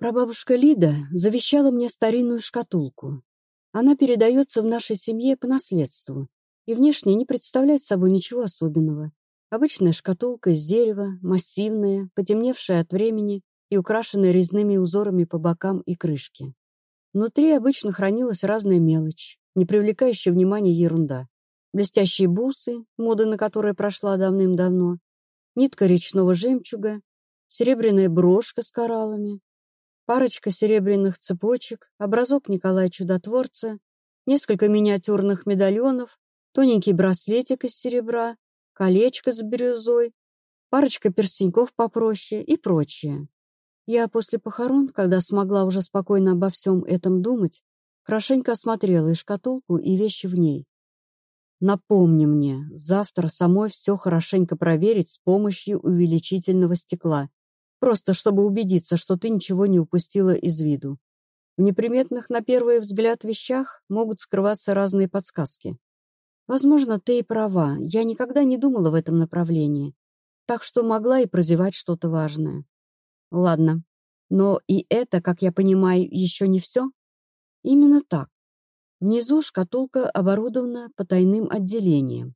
Прабабушка Лида завещала мне старинную шкатулку. Она передается в нашей семье по наследству и внешне не представляет собой ничего особенного. Обычная шкатулка из дерева, массивная, потемневшая от времени и украшенная резными узорами по бокам и крышке. Внутри обычно хранилась разная мелочь, не привлекающая внимания ерунда. Блестящие бусы, мода на которые прошла давным-давно, нитка речного жемчуга, серебряная брошка с кораллами, парочка серебряных цепочек, образок Николая Чудотворца, несколько миниатюрных медальонов, тоненький браслетик из серебра, колечко с бирюзой, парочка перстеньков попроще и прочее. Я после похорон, когда смогла уже спокойно обо всем этом думать, хорошенько осмотрела и шкатулку, и вещи в ней. Напомни мне, завтра самой все хорошенько проверить с помощью увеличительного стекла, просто чтобы убедиться, что ты ничего не упустила из виду. В неприметных на первый взгляд вещах могут скрываться разные подсказки. Возможно, ты и права, я никогда не думала в этом направлении, так что могла и прозевать что-то важное. Ладно, но и это, как я понимаю, еще не все? Именно так. Внизу шкатулка оборудована потайным отделением,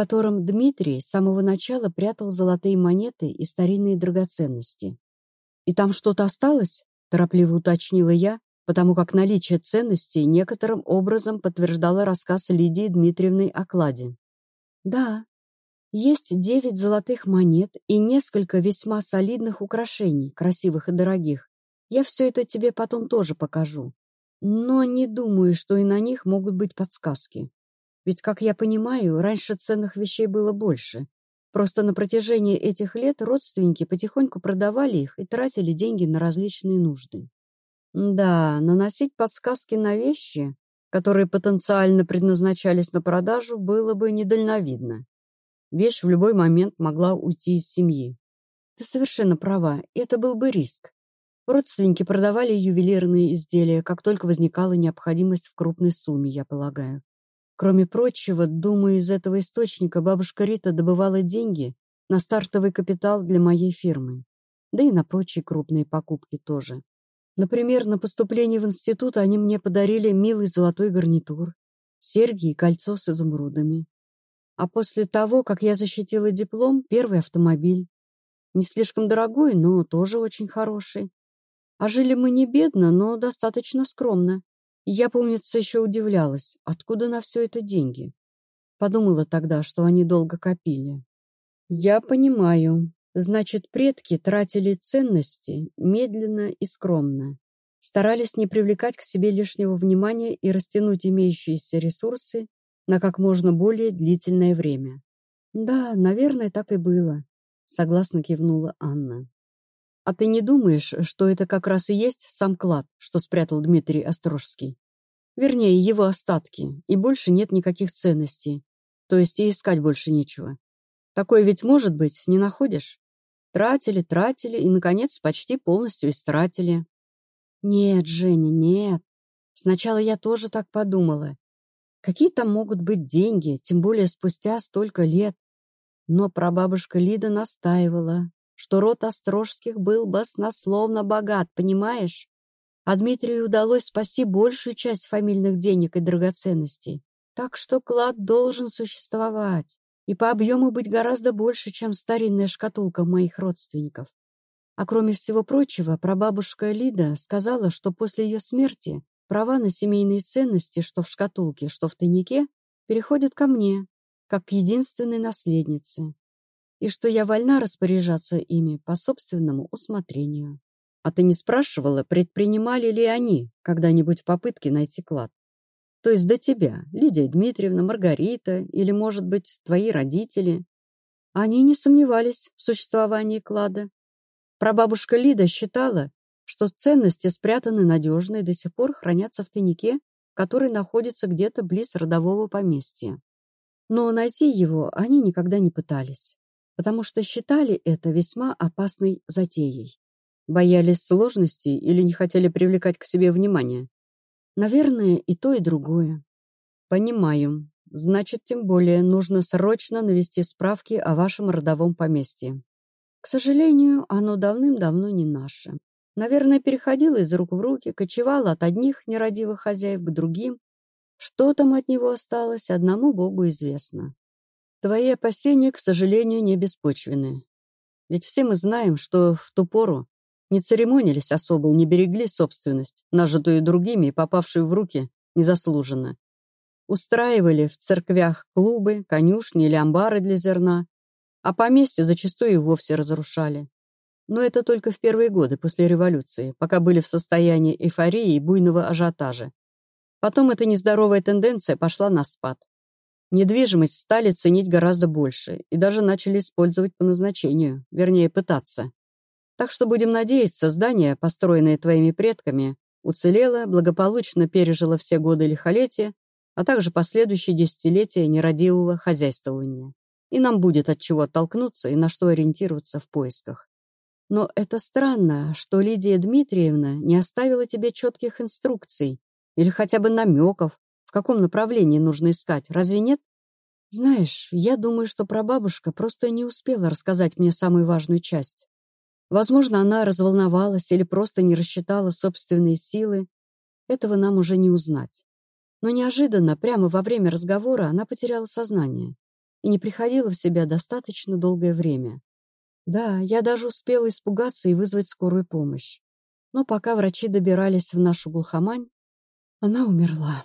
котором Дмитрий с самого начала прятал золотые монеты и старинные драгоценности. «И там что-то осталось?» – торопливо уточнила я, потому как наличие ценностей некоторым образом подтверждало рассказ Лидии Дмитриевны о кладе. «Да, есть девять золотых монет и несколько весьма солидных украшений, красивых и дорогих. Я все это тебе потом тоже покажу. Но не думаю, что и на них могут быть подсказки. Ведь, как я понимаю, раньше ценных вещей было больше. Просто на протяжении этих лет родственники потихоньку продавали их и тратили деньги на различные нужды. Да, наносить подсказки на вещи, которые потенциально предназначались на продажу, было бы недальновидно. Вещь в любой момент могла уйти из семьи. Ты совершенно права, это был бы риск. Родственники продавали ювелирные изделия, как только возникала необходимость в крупной сумме, я полагаю. Кроме прочего, думаю, из этого источника бабушка Рита добывала деньги на стартовый капитал для моей фирмы. Да и на прочие крупные покупки тоже. Например, на поступление в институт они мне подарили милый золотой гарнитур, серьги и кольцо с изумрудами. А после того, как я защитила диплом, первый автомобиль. Не слишком дорогой, но тоже очень хороший. А жили мы не бедно, но достаточно скромно. Я, помнится, еще удивлялась, откуда на все это деньги. Подумала тогда, что они долго копили. Я понимаю. Значит, предки тратили ценности медленно и скромно. Старались не привлекать к себе лишнего внимания и растянуть имеющиеся ресурсы на как можно более длительное время. Да, наверное, так и было, согласно кивнула Анна. А ты не думаешь, что это как раз и есть сам клад, что спрятал Дмитрий Острожский? Вернее, его остатки, и больше нет никаких ценностей. То есть и искать больше нечего. Такое ведь может быть, не находишь? Тратили, тратили и, наконец, почти полностью истратили. Нет, Женя, нет. Сначала я тоже так подумала. Какие там могут быть деньги, тем более спустя столько лет? Но прабабушка Лида настаивала, что род Острожских был баснословно богат, понимаешь? А Дмитрию удалось спасти большую часть фамильных денег и драгоценностей. Так что клад должен существовать и по объему быть гораздо больше, чем старинная шкатулка моих родственников. А кроме всего прочего, прабабушка Лида сказала, что после ее смерти права на семейные ценности, что в шкатулке, что в тайнике, переходят ко мне, как к единственной наследнице и что я вольна распоряжаться ими по собственному усмотрению. А ты не спрашивала, предпринимали ли они когда-нибудь попытки найти клад? То есть до тебя, Лидия Дмитриевна, Маргарита или, может быть, твои родители? Они не сомневались в существовании клада. Прабабушка Лида считала, что ценности спрятаны надежно и до сих пор хранятся в тайнике, который находится где-то близ родового поместья. Но найти его они никогда не пытались потому что считали это весьма опасной затеей. Боялись сложностей или не хотели привлекать к себе внимание? Наверное, и то, и другое. Понимаю. Значит, тем более нужно срочно навести справки о вашем родовом поместье. К сожалению, оно давным-давно не наше. Наверное, переходила из рук в руки, кочевала от одних нерадивых хозяев к другим. Что там от него осталось, одному Богу известно. Твои опасения, к сожалению, не беспочвены. Ведь все мы знаем, что в ту пору не церемонились особо не берегли собственность, нажитую другими и попавшую в руки незаслуженно. Устраивали в церквях клубы, конюшни или амбары для зерна, а поместья зачастую и вовсе разрушали. Но это только в первые годы после революции, пока были в состоянии эйфории и буйного ажиотажа. Потом эта нездоровая тенденция пошла на спад. Недвижимость стали ценить гораздо больше и даже начали использовать по назначению, вернее, пытаться. Так что будем надеяться, здание, построенное твоими предками, уцелело, благополучно пережило все годы лихолетия, а также последующие десятилетия нерадивого хозяйствования. И нам будет от чего оттолкнуться и на что ориентироваться в поисках. Но это странно, что Лидия Дмитриевна не оставила тебе четких инструкций или хотя бы намеков, в каком направлении нужно искать, разве нет? Знаешь, я думаю, что прабабушка просто не успела рассказать мне самую важную часть. Возможно, она разволновалась или просто не рассчитала собственные силы. Этого нам уже не узнать. Но неожиданно, прямо во время разговора, она потеряла сознание и не приходила в себя достаточно долгое время. Да, я даже успела испугаться и вызвать скорую помощь. Но пока врачи добирались в нашу глухомань, она умерла.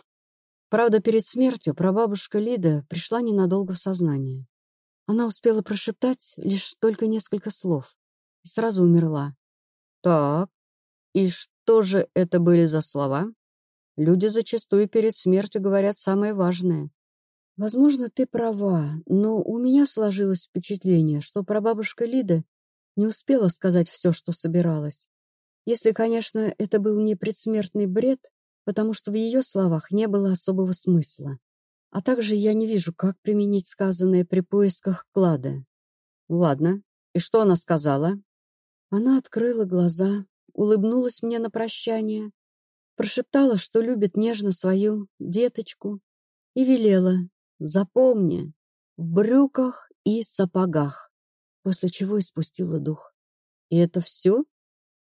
Правда, перед смертью прабабушка Лида пришла ненадолго в сознание. Она успела прошептать лишь только несколько слов и сразу умерла. Так, и что же это были за слова? Люди зачастую перед смертью говорят самое важное. Возможно, ты права, но у меня сложилось впечатление, что прабабушка Лида не успела сказать все, что собиралась. Если, конечно, это был не предсмертный бред, потому что в ее словах не было особого смысла. А также я не вижу, как применить сказанное при поисках клада. Ладно, и что она сказала? Она открыла глаза, улыбнулась мне на прощание, прошептала, что любит нежно свою деточку, и велела «Запомни, в брюках и сапогах», после чего испустила дух. «И это все?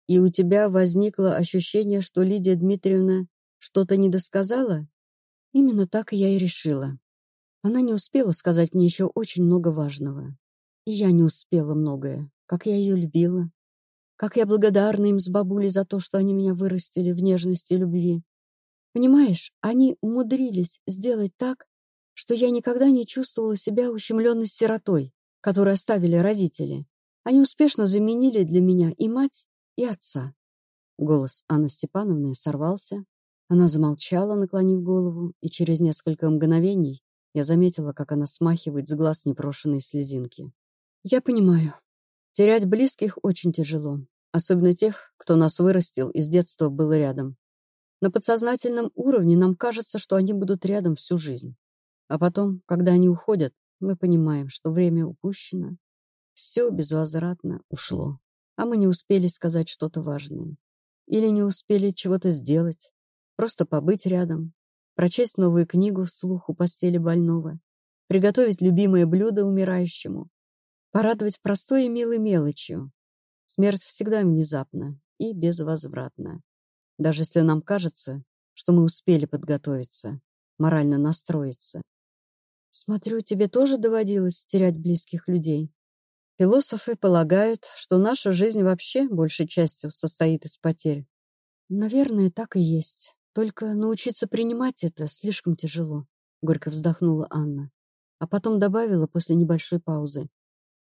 И у тебя возникло ощущение, что Лидия Дмитриевна что-то не досказала? Именно так я и решила. Она не успела сказать мне еще очень много важного. И я не успела многое, как я ее любила. Как я благодарна им с бабулей за то, что они меня вырастили в нежности и любви. Понимаешь, они умудрились сделать так, что я никогда не чувствовала себя ущемленной сиротой, которую оставили родители. Они успешно заменили для меня и мать, и отца. Голос Анны Степановны сорвался, она замолчала, наклонив голову, и через несколько мгновений я заметила, как она смахивает с глаз непрошенные слезинки. «Я понимаю. Терять близких очень тяжело, особенно тех, кто нас вырастил и с детства был рядом. На подсознательном уровне нам кажется, что они будут рядом всю жизнь. А потом, когда они уходят, мы понимаем, что время упущено, все безвозвратно ушло, а мы не успели сказать что-то важное. Или не успели чего-то сделать, Просто побыть рядом, прочесть новую книгу вслух у постели больного, приготовить любимое блюдо умирающему, порадовать простой и милой мелочью. Смерть всегда внезапна и безвозвратна. Даже если нам кажется, что мы успели подготовиться, морально настроиться. Смотрю, тебе тоже доводилось терять близких людей. Философы полагают, что наша жизнь вообще большей частью состоит из потерь. Наверное, так и есть. Только научиться принимать это слишком тяжело, горько вздохнула Анна, а потом добавила после небольшой паузы.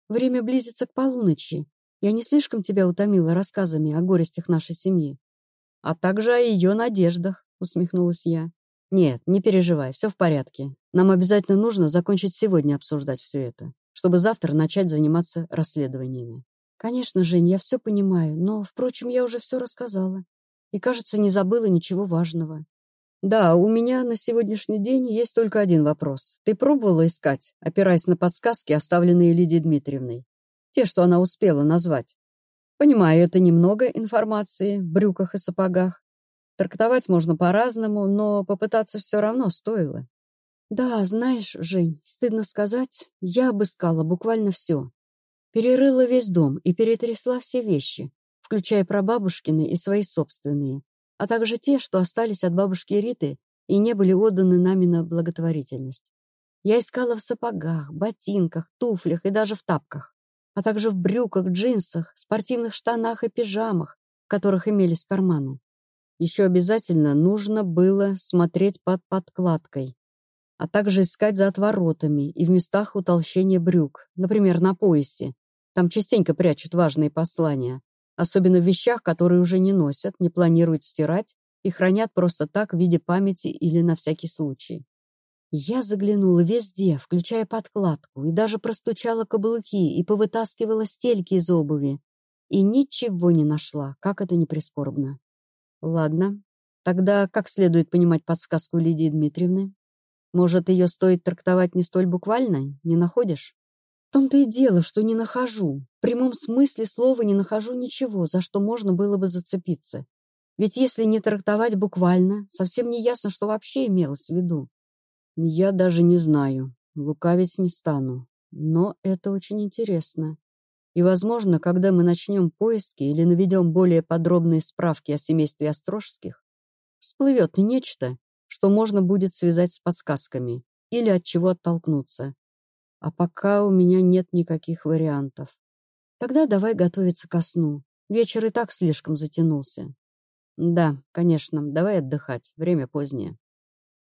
Время близится к полуночи. Я не слишком тебя утомила рассказами о горестях нашей семьи, а также о ее надеждах, усмехнулась я. Нет, не переживай, все в порядке. Нам обязательно нужно закончить сегодня обсуждать все это, чтобы завтра начать заниматься расследованиями. Конечно, Жень, я все понимаю, но, впрочем, я уже все рассказала и, кажется, не забыла ничего важного. Да, у меня на сегодняшний день есть только один вопрос. Ты пробовала искать, опираясь на подсказки, оставленные Лидией Дмитриевной? Те, что она успела назвать. Понимаю, это немного информации в брюках и сапогах. Трактовать можно по-разному, но попытаться все равно стоило. Да, знаешь, Жень, стыдно сказать, я обыскала буквально все. Перерыла весь дом и перетрясла все вещи, включая прабабушкины и свои собственные, а также те, что остались от бабушки Риты и не были отданы нами на благотворительность. Я искала в сапогах, ботинках, туфлях и даже в тапках, а также в брюках, джинсах, спортивных штанах и пижамах, в которых имелись карманы. Еще обязательно нужно было смотреть под подкладкой, а также искать за отворотами и в местах утолщения брюк, например, на поясе. Там частенько прячут важные послания, особенно в вещах, которые уже не носят, не планируют стирать и хранят просто так в виде памяти или на всякий случай. Я заглянула везде, включая подкладку, и даже простучала каблуки и повытаскивала стельки из обуви. И ничего не нашла, как это не прискорбно. Ладно, тогда как следует понимать подсказку Лидии Дмитриевны? Может, ее стоит трактовать не столь буквально, не находишь? Том-то и дело, что не нахожу. В прямом смысле слова не нахожу ничего, за что можно было бы зацепиться. Ведь если не трактовать буквально, совсем не ясно, что вообще имелось в виду. Я даже не знаю, лукавить не стану, но это очень интересно. И, возможно, когда мы начнем поиски или наведем более подробные справки о семействе Острожских, всплывет нечто, что можно будет связать с подсказками или от чего оттолкнуться. А пока у меня нет никаких вариантов. Тогда давай готовиться ко сну. Вечер и так слишком затянулся. Да, конечно, давай отдыхать, время позднее.